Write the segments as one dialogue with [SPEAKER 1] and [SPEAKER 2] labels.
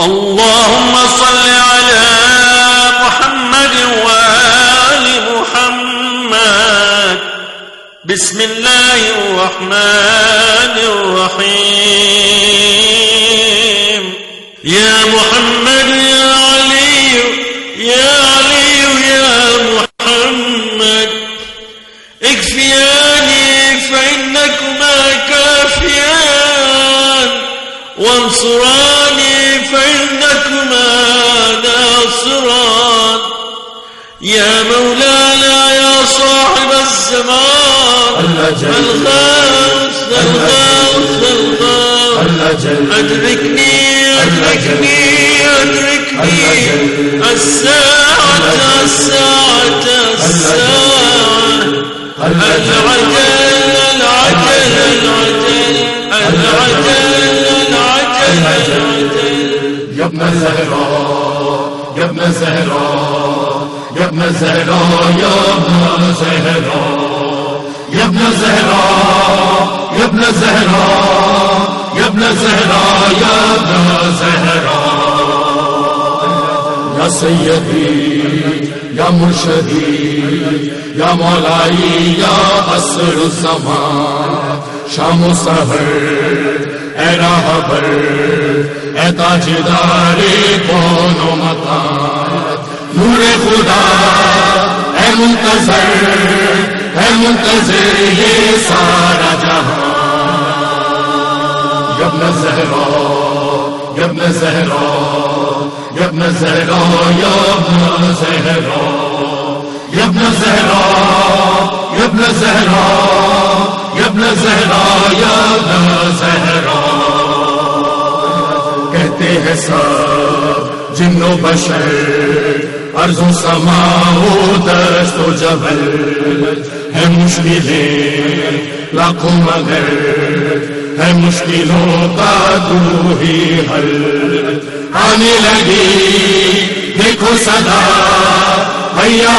[SPEAKER 1] اللهم صل على محمد وآل محمد. بسم الله الرحمن الرحيم. يا محمد وانصراني فإنكما ناصران يا مولانا يا صاحب الزمان. الغوث الغوث
[SPEAKER 2] الأجل
[SPEAKER 1] أدركني أدركني أدركني. الساعة الساعة الساعة. العجل العجل العجل. العجل
[SPEAKER 2] يا ابن الزهراء يا ابن الزهراء يا ابن الزهراء يا ابن الزهراء يا ابن الزهراء يا ابن الزهراء يا ابن ابن سيدي يا مرشدي يا مولاي يا قصر الزمان، شام و سحر، اے راہبر اے تاجدار کون و مکان نور خدا، اے منتظر اے منتظر یہ سارا جہاں۔ یبن زہرا یبن زہرا یبن زہرا یبن زہرا یبن زہرا یبن زہرا یبن زہرا یبن زہرا نہ زہرو یب نہ زہرو یب نہ زہرو کہتے ہیں جن و بشر ارض و سما و دست و جبل، ہے مشکلیں لاکھوں مگر، ہے مشکلوں کا تو ہی حل۔ آنے لگی، دیکھو صدا، بھیا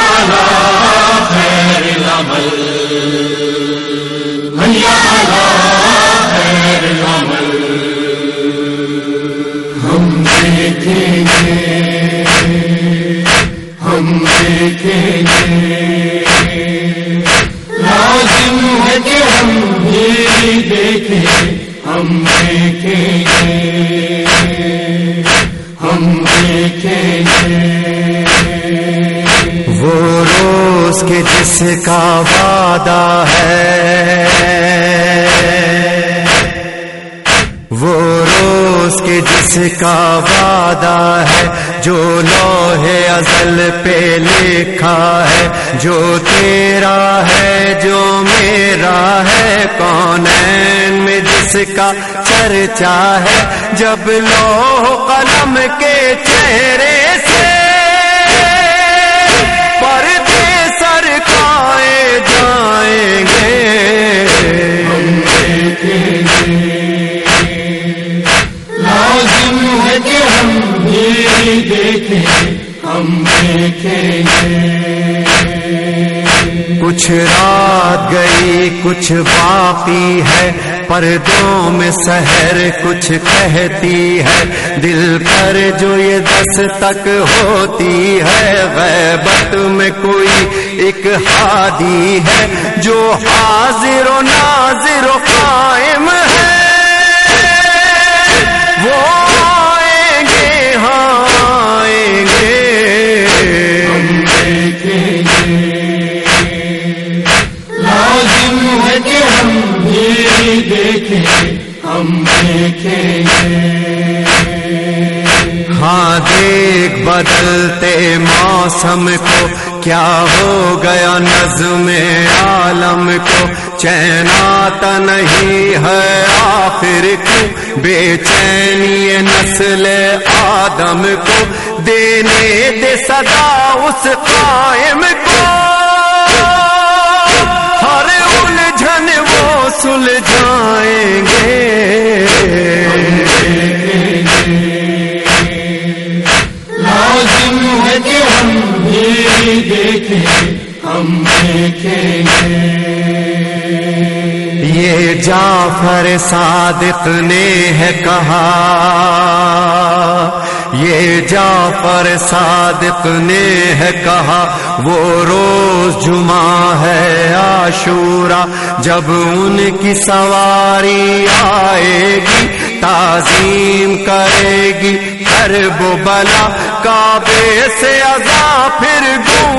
[SPEAKER 2] لازم ہے کہ ہم بھی دیکھیں، ہم دیکھیں گے ہم دیکھیں۔ گے
[SPEAKER 3] وہ روز کے جس کا وعدہ ہے، وہ روز کے جس کا وعدہ ہے۔ جو لوہ ازل پہ لکھا ہے، جو تیرا ہے، جو میرا ہے، کون میں جس کا چرچا ہے؟ جب لوہ قلم کے چہرے
[SPEAKER 2] بھی ہم دیکھیں۔ گے
[SPEAKER 3] کچھ رات گئی، کچھ باقی ہے۔ پردوں میں سحر کچھ کہتی ہے۔ دل پر جو یہ دس تک ہوتی ہے، غیبت میں کوئی ایک ہادی ہے۔ جو حاضر و ناظر و قائم ہے ہاں دیکھ بدلتے موسم کو کیا ہو گیا نظم عالم کو؟ چین آتا نہیں ہے آخر کیوں بے چینی نسل آدم کو۔ دینے دے صدا اس قائم کو۔ ہر الجھن وہ سلجھائیں گے۔
[SPEAKER 2] ہم دیکھیں۔ گے
[SPEAKER 3] یہ جعفر صادق نے ہے کہا یہ جعفر صادق نے ہے کہا، وہ روز جمعہ ہے عاشورہ، جب ان کی سواری آئے گی، تعظیم کرے گی کر بلا، کعبے سے ازا پھر گو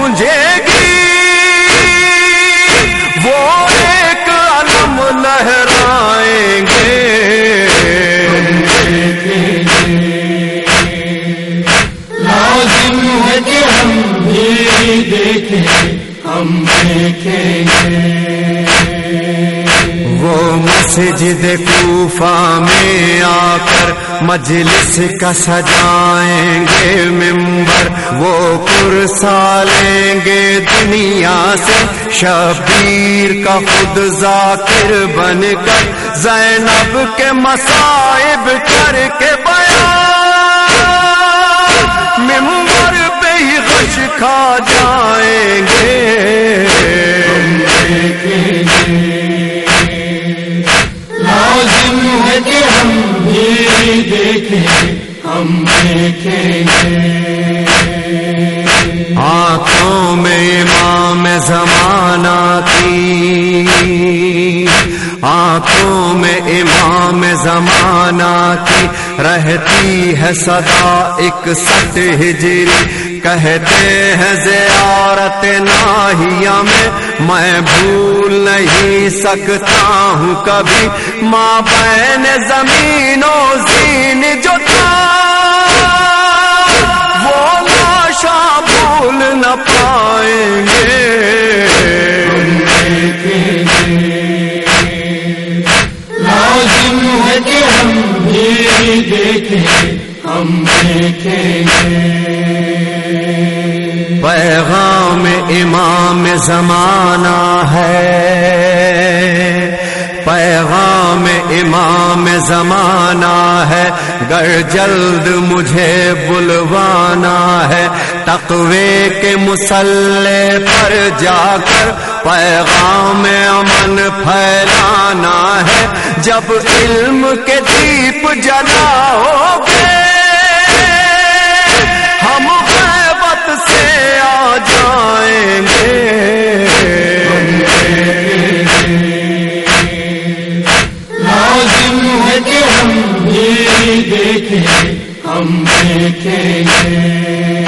[SPEAKER 3] ہم
[SPEAKER 2] دیکھیں۔ گے وہ مسجد کوفہ میں آ کر
[SPEAKER 3] مجلس کا سجائیں گے ممبر۔ وہ کرسا لیں گے دنیا سے۔ شبیر کا خود ذاکر بن کر زینب کے مصائب کر کے بیان۔ کھا جائیں گے۔ لازم ہے کہ ہم
[SPEAKER 2] بھی دیکھیں، ہم دیکھیں گے۔ آنکھوں میں امام
[SPEAKER 3] زمانہ کی آنکھوں میں امام زمانہ کی رہتی ہے صدا ایک سٹ ہجری۔ کہتے ہیں زیارت ناہیا میں میں بھول نہیں سکتا ہوں کبھی ماں بہن زمین و زین جو تھا، وہ لاشا بھول نہ پائیں گے۔ لازم
[SPEAKER 2] ہے کہ ہم بھی دیکھیں، ہم دیکھیں گے۔
[SPEAKER 3] پیغام امام زمانہ ہے۔ پیغام امام زمانہ ہے۔ گر جلد مجھے بلوانا ہے۔ تقوی کے مسلح پر جا کر پیغام امن پھیلانا ہے۔ جب علم کے دیپ جلا ہو تھے ہم بیٹھے
[SPEAKER 2] ہیں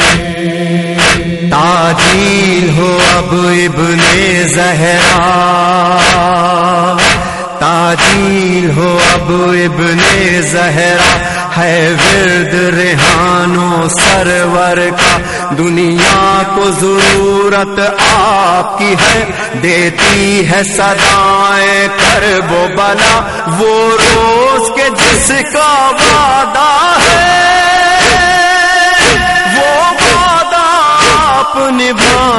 [SPEAKER 2] تعطیل ہو اب ابن زہرا۔ تاجیل ہو
[SPEAKER 3] اب ابن زہرا۔ ہے ورد ریحان سرور کا دنیا کو ضرورت آپ کی ہے، دیتی ہے سدائیں کر و بلا، وہ روز کے جس کا وعدہ ہے۔ وہ وعدہ آپ نبھا